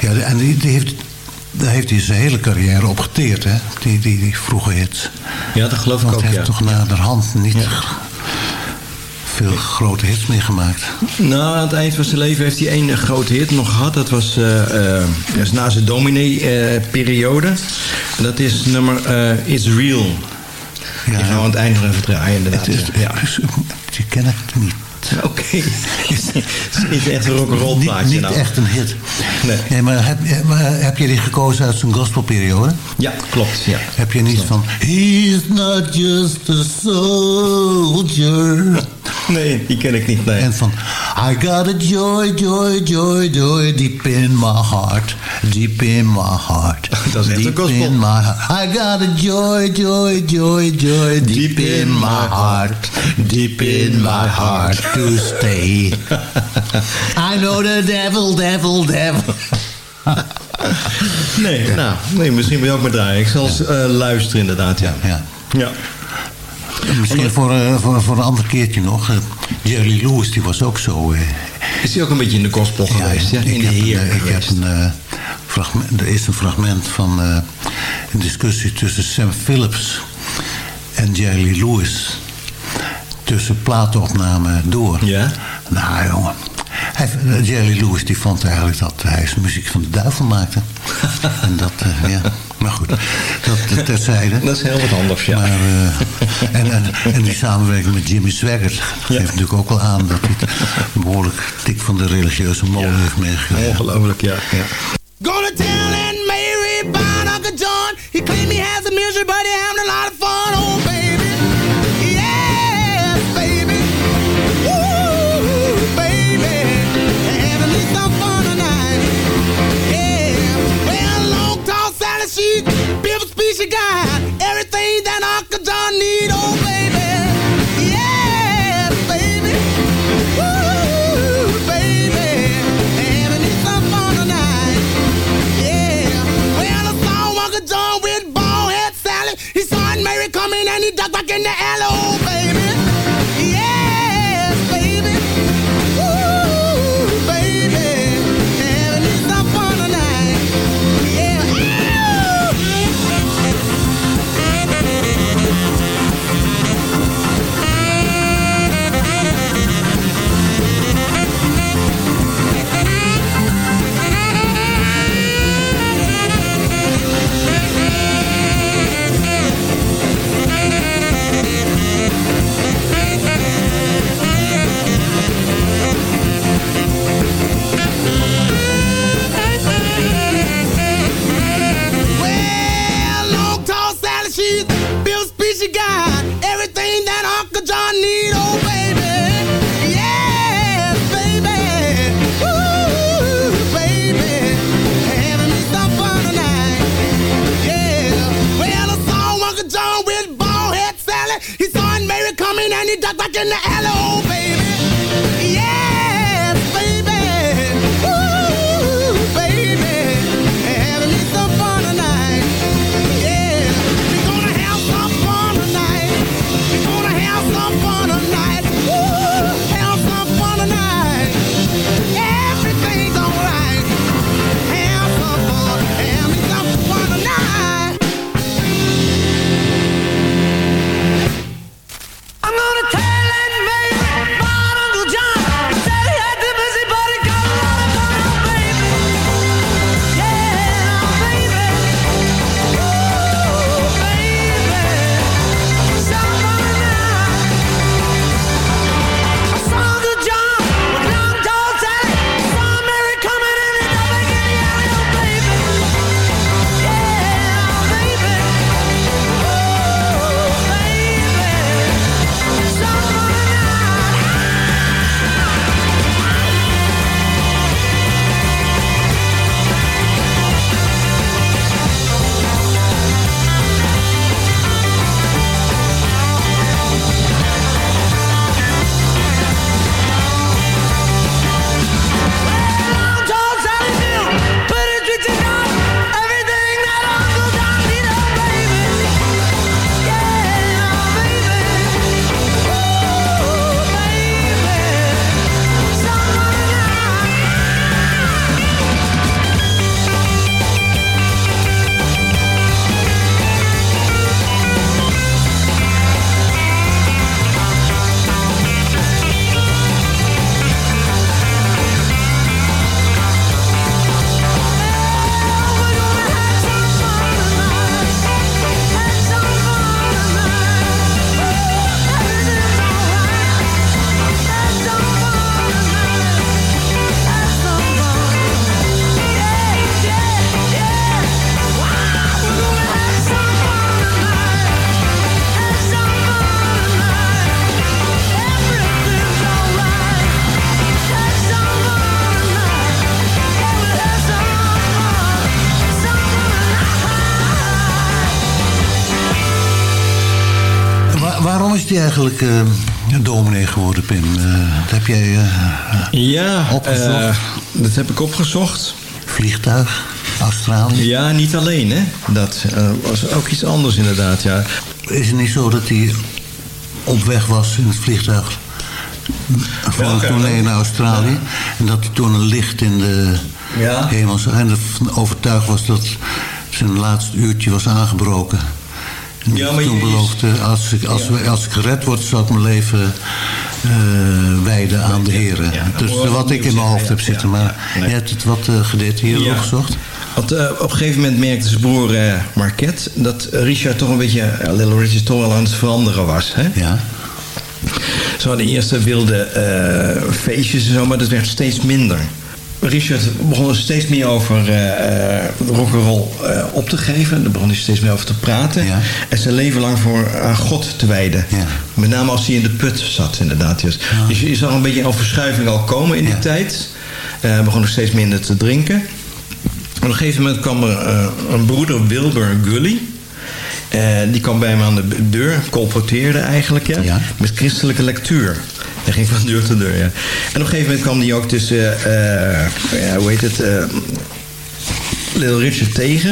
Ja, en die, die heeft, daar heeft hij zijn hele carrière op geteerd, hè? Die, die, die vroege hits. Ja, dat geloof ik Want ook, hij ja. heeft toch naderhand niet veel grote hits mee gemaakt. Nou, aan het eind van zijn leven heeft hij één grote hit nog gehad. Dat was dat is na zijn dominee-periode. dat is nummer It's Real. Die gaan we aan het eind nog even draaien, inderdaad. Het is, ja. Je kent het niet. Oké. Het is niet echt een rock'n'roll Niet, plaatje. niet nou. echt een hit. Nee. maar, heb, maar heb je die gekozen uit zijn gospelperiode? Ja, klopt. Ja. Heb je niet van... He's not just a soldier. Nee, die ken ik niet. Nee. En van... I got a joy, joy, joy, joy deep in my heart. Deep in my heart. Dat is echt een deep gospel. in my heart. I got a joy, joy, joy, joy deep in my heart. Deep in my heart to stay. I know the devil, devil, devil. Nee, nou, nee, misschien wil je ook maar draaien. Ik zal eens eh, luisteren inderdaad, ja. Ja. Ja. Misschien voor, eh, voor, voor een ander keertje nog. eh, Jerry Lewis, die was ook zo... eh, Is hij ook een beetje in de gospel geweest, ja? ik In de heb een, heer eh, Ik heb een fragment, er is een fragment van een discussie tussen Sam Phillips en Jerry Lewis. Tussen platenopname door. Ja? Nou jongen. Hij, eh, Jerry Lewis die vond eigenlijk dat hij zijn muziek van de duivel maakte. en dat, eh, ja. Maar goed, dat terzijde. Dat is heel wat anders, ja. Maar, eh, en, en, en die samenwerking met Jimmy Swaggart geeft natuurlijk ook wel aan dat hij het behoorlijk tik van de religieuze molen heeft meegegeven. Ongelooflijk, ja. ja. Gonna tell Aunt Mary about Uncle John. He claimed he has a misery, but he having a lot of fun. Eigenlijk eh, dominee geworden, Pim? Eh, dat heb jij eh, Ja, Opgezocht. eh, dat heb ik opgezocht. vliegtuig, Australië. Ja, niet alleen, hè. Dat was ook iets anders inderdaad, ja. Is het niet zo dat hij op weg was in het vliegtuig voor een tournee naar Australië? En dat hij toen een licht in de Ja. hemel zag en ervan overtuigd was dat zijn laatste uurtje was aangebroken. Ja, maar toen beloofde, als ik, als, we- als ik gered word, zal ik mijn leven eh, wijden aan de heren. dus wat ik in mijn hoofd heb zitten. Maar je hebt het wat uh, gedetailleerd Ja. opgezocht? Want eh, op een gegeven moment merkte zijn broer eh, Marquette... dat Richard toch een beetje, eh, Little Richard toch wel aan het veranderen was. Hè? Ja. Ze hadden eerst eh, wilde eh, feestjes en zo, maar dat werd steeds minder. Richard begon er steeds meer over eh, rock'n'roll eh, op te geven. Daar begon hij steeds meer over te praten. Ja. En zijn leven lang voor aan God te wijden. Ja. Met name als hij in de put zat, inderdaad. Dus, je zag een beetje een verschuiving al komen in die Ja. tijd. Hij begon ook steeds minder te drinken. Op een gegeven moment kwam er een broeder, Wilbur Gully. Eh, die kwam bij me aan de deur, colporteerde eigenlijk, ja, Ja. met christelijke lectuur. Hij ging van deur tot deur, ja. En op een gegeven moment kwam die ook tussen, eh, ja, hoe heet het, eh, Little Richard tegen.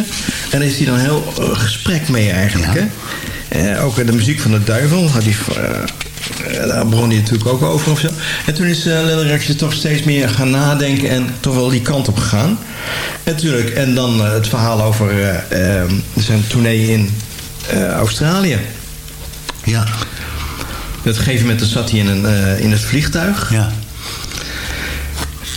En daar is hij dan heel eh, gesprek mee eigenlijk, Ja. hè. Eh, ook de muziek van de duivel had hij... eh, eh, daar begon hij natuurlijk ook over of zo. En toen is uh, Little Richard toch steeds meer gaan nadenken... en toch wel die kant op gegaan. Natuurlijk, en dan eh, het verhaal over eh, eh, zijn tournee in eh, Australië. Ja. Op een gegeven moment zat hij in, een, eh, in het vliegtuig. Ja.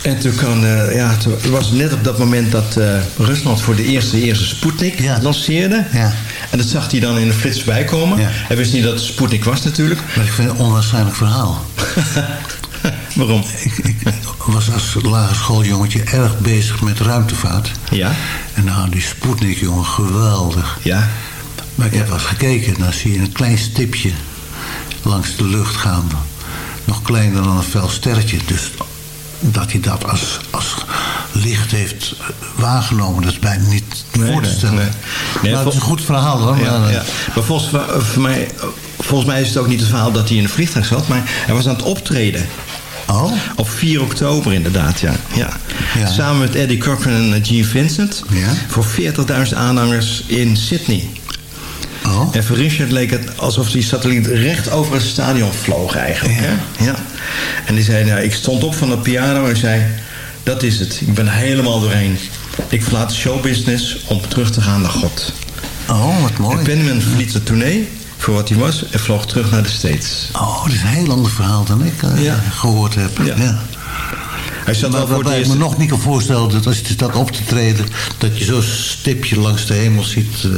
En toen kan, eh, ja, het was net op dat moment dat Rusland voor de eerste, eerste Sputnik Ja. lanceerde. Ja. En dat zag hij dan in de flits bijkomen. Ja. Hij wist niet dat het Sputnik was natuurlijk. Maar ik vind het een onwaarschijnlijk verhaal. Waarom? Ik, ik was als lagere schooljongetje erg bezig met ruimtevaart. Ja. En nou, die Sputnik, jongen, geweldig. Ja. Maar ik heb wel gekeken, dan zie je een klein stipje langs de lucht gaan. Nog kleiner dan een fel sterretje. Dus dat hij dat als, als licht heeft waargenomen, dat is bijna niet Nee, voor te stellen. nee. Nee, maar het is een goed verhaal hoor. Ja, maar, eh, ja. maar volgens, voor mij, volgens mij is het ook niet het verhaal dat hij in een vliegtuig zat. Maar hij was aan het optreden. Oh, Op 4 oktober inderdaad, ja. ja. Ja. Samen met Eddie Cochran en eh, Gene Vincent. Ja. Voor 40.000 aanhangers in Sydney. En voor Richard leek het alsof die satelliet recht over het stadion vloog eigenlijk. Ja. Hè? Ja. En die zei, nou, ik stond op van de piano en zei... dat is het, ik ben helemaal doorheen. Ik verlaat showbusiness om terug te gaan naar God. oh, wat mooi. En Penman verliet de tournee voor wat hij was... en vloog terug naar de States. Oh, dat is een heel ander verhaal dan ik eh, Ja. gehoord heb. Ja. Ja. Hij zat wel voor ik me nog niet kan voorstellen dat als je staat op te treden... dat je zo'n stipje langs de hemel ziet eh,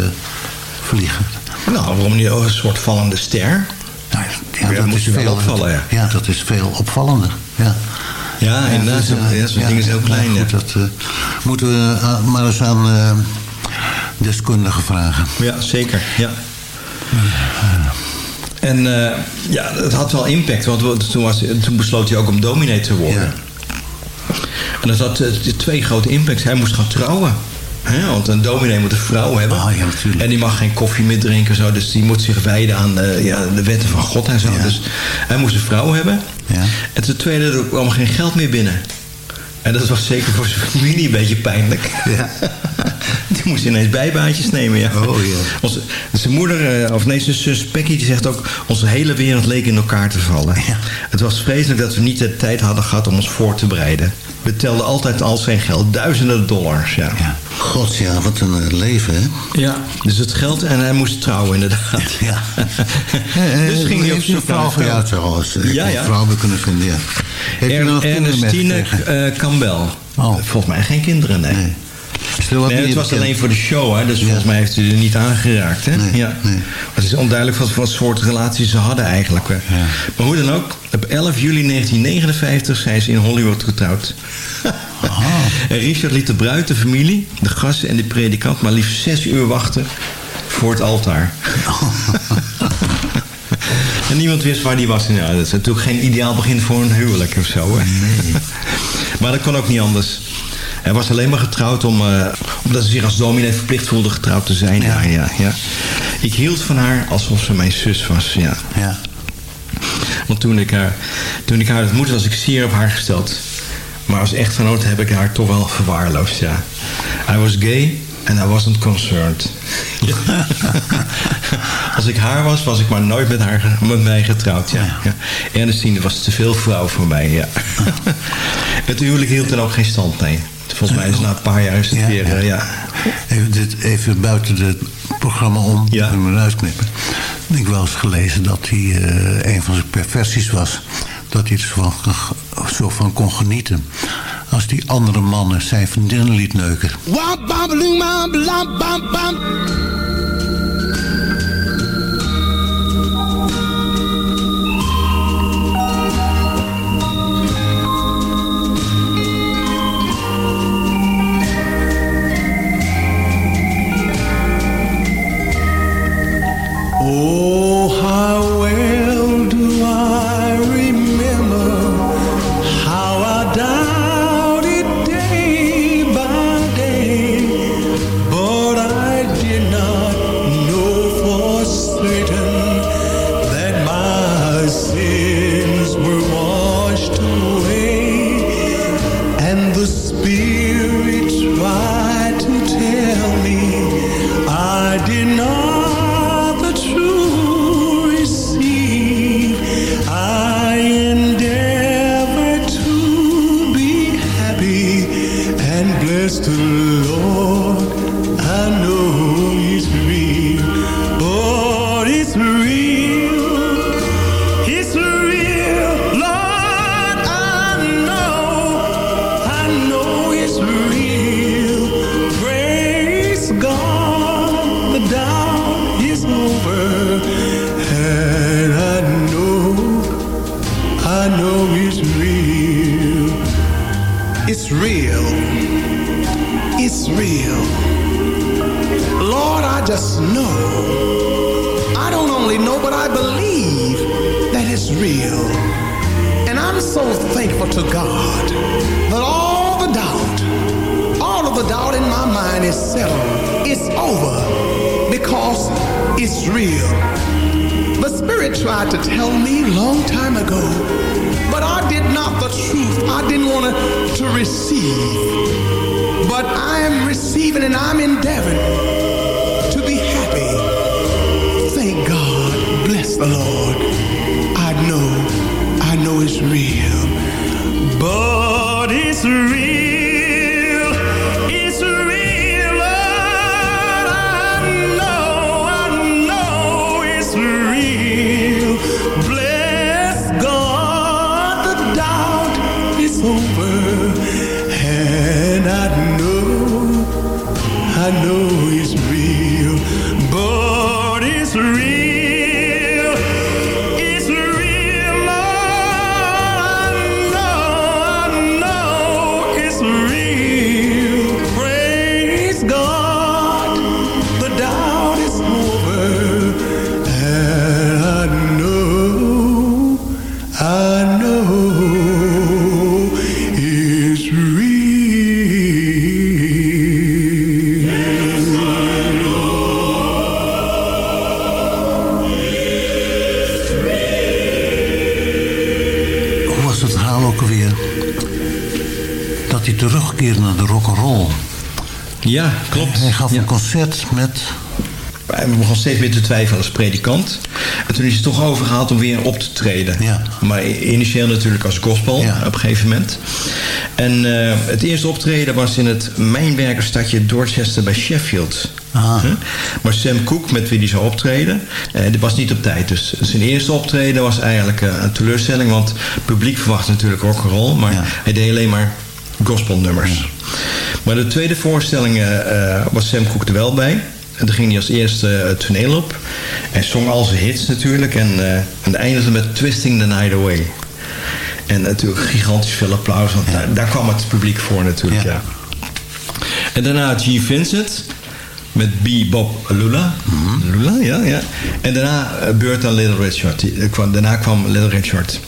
vliegen. Nou, waarom niet een soort vallende ster? Nou, Ja, ja, dat moet is veel, opvallen, ja. dat is veel opvallender. Ja. Ja, inderdaad. dus, eh, zo'n ding is heel klein. goed, dat eh, moeten we eh, maar eens aan deskundigen vragen. Ja, zeker. Ja. En eh, ja, het had wel impact, want toen, was, toen besloot hij ook om dominee te worden. Ja. En dat had twee grote impacts. Hij moest gaan trouwen. Hè, want een dominee moet een vrouw hebben. Ah, ja, natuurlijk. En die mag geen koffie meer drinken. Zo, dus die moet zich wijden aan de, ja, de wetten van God en zo. Ja. Dus hij moest een vrouw hebben. Ja. En ten tweede, er kwam geen geld meer binnen. En dat was zeker voor zijn familie een beetje pijnlijk. Ja. Die moest ineens bijbaantjes nemen, ja. Oh, ja. Onze, zijn moeder, eh, of nee, zijn zus Becky, die zegt ook... onze hele wereld leek in elkaar te vallen. Ja. Het was vreselijk dat we niet de tijd hadden gehad om ons voor te bereiden. We telden altijd al zijn geld, duizenden dollars, ja. Ja. God, ja, wat een eh, leven, hè? Ja, dus het geld en hij moest trouwen, inderdaad. Ja. dus ging hij op zoek naar vrouw jou trouwens? Ik Ja, ja. vrouw kunnen vinden, ja. Heeft u nog Er, kinderen Ernestine eh, Campbell. Oh. Volgens mij geen kinderen, nee. Nee. Stil, wat Nee, het was bekend? alleen voor de show, hè? dus volgens mij heeft u er niet aangeraakt. Hè? Nee, ja. nee. Het is onduidelijk wat voor soort relatie ze hadden eigenlijk. hè. Maar hoe dan ook, op 11 juli 1959 zijn ze in Hollywood getrouwd. en Richard liet de bruid, de familie, de gasten en de predikant maar liefst zes uur wachten voor het altaar. en niemand wist waar die was. Ja, dat is natuurlijk geen ideaal begin voor een huwelijk of zo. Hè? maar dat kon ook niet anders. Hij was alleen maar getrouwd om, eh, omdat hij zich als dominee verplicht voelde getrouwd te zijn. Ja, ja, ja. Ik hield van haar alsof ze mijn zus was, ja. Ja. Want toen ik haar, toen ik haar ontmoette, was ik zeer op haar gesteld. Maar als echtgenoot heb ik haar toch wel verwaarloosd, ja. I was gay and I wasn't concerned. als ik haar was, was ik maar nooit met, haar, met mij getrouwd, ja. ja. Ernestine was te veel vrouw voor mij, ja. Het huwelijk hield er ook geen stand, nee. Volgens mij is het na een paar jaar is het Ja, weer, ja. eh, ja. Even, dit, even buiten het programma om, Ja. ja. hem eruit knippen. Ik heb wel eens gelezen dat hij eh, een van zijn perversies was. Dat hij er zo van, kon genieten. Als die andere mannen zijn vriendinnen liet neuken. Concert met... Hij begon steeds meer te twijfelen als predikant. En toen is hij toch overgehaald om weer op te treden. Ja. Maar initieel natuurlijk als gospel Ja. op een gegeven moment. En eh, het eerste optreden was in het mijnwerkersstadje Dorchester bij Sheffield. Ah. Maar Sam Cooke, met wie hij zou optreden, eh, die was niet op tijd. Dus zijn eerste optreden was eigenlijk eh, een teleurstelling. Want het publiek verwacht natuurlijk rock'n'roll. Maar Ja. hij deed alleen maar gospelnummers. Maar de tweede voorstelling eh, eh, was Sam Cooke er wel bij. En toen ging hij als eerste eh, het toneel op. En zong al zijn hits natuurlijk. En, en eindigde met Twisting the Night Away. En natuurlijk gigantisch veel applaus. Want daar, daar kwam het publiek voor natuurlijk. Ja. Ja. En daarna Gene Vincent. Met B. Bob Lula. Lula, ja, ja. En daarna beurt aan Little Richard. Daarna kwam Little Richard.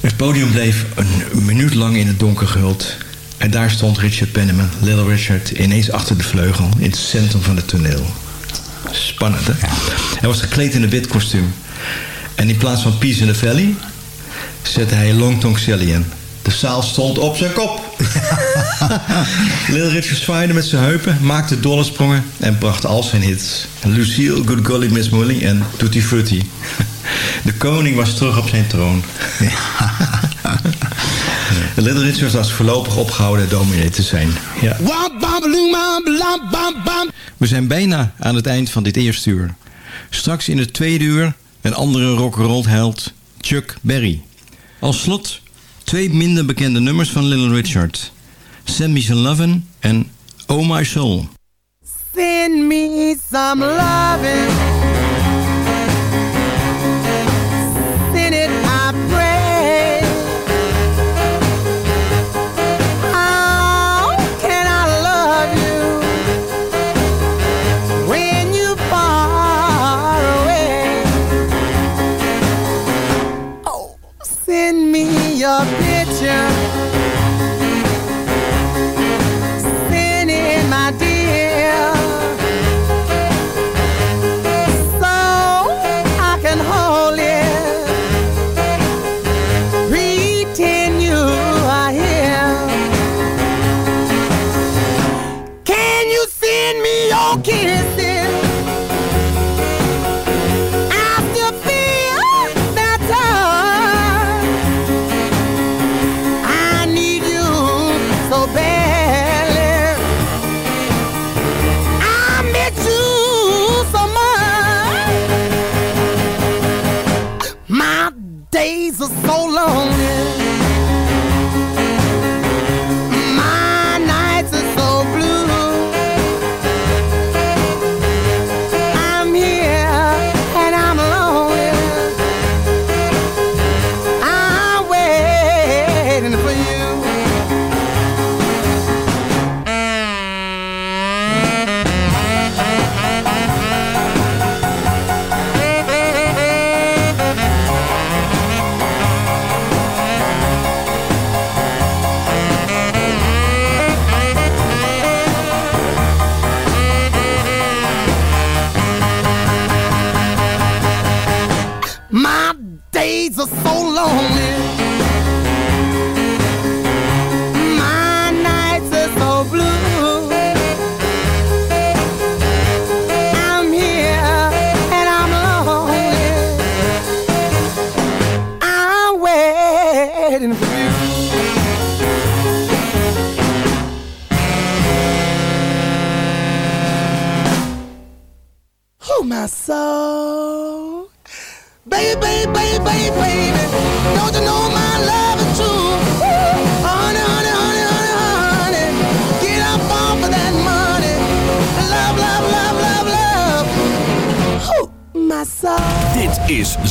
Het podium bleef een minuut lang in het donker gehuld. En daar stond Richard Penniman, Little Richard, ineens achter de vleugel... in het centrum van het toneel. spannend, hè? Hij was gekleed in een wit kostuum. En in plaats van Peace in the Valley... zette hij Long Tong Sally in. De zaal stond op zijn kop. Little Richard zwaaide met zijn heupen, maakte dolle sprongen... en bracht al zijn hits. Lucille, Good Golly Miss Molly en Tutti Frutti. De koning was terug op zijn troon. Little Richard was voorlopig opgehouden dominee te zijn. Ja. We zijn bijna aan het eind van dit eerste uur. Straks in het tweede uur een andere rock'n'roll held, Chuck Berry. Als slot twee minder bekende nummers van Little Richard. Send Me Some Lovin' en Oh My Soul. Send me some loving. So lonely.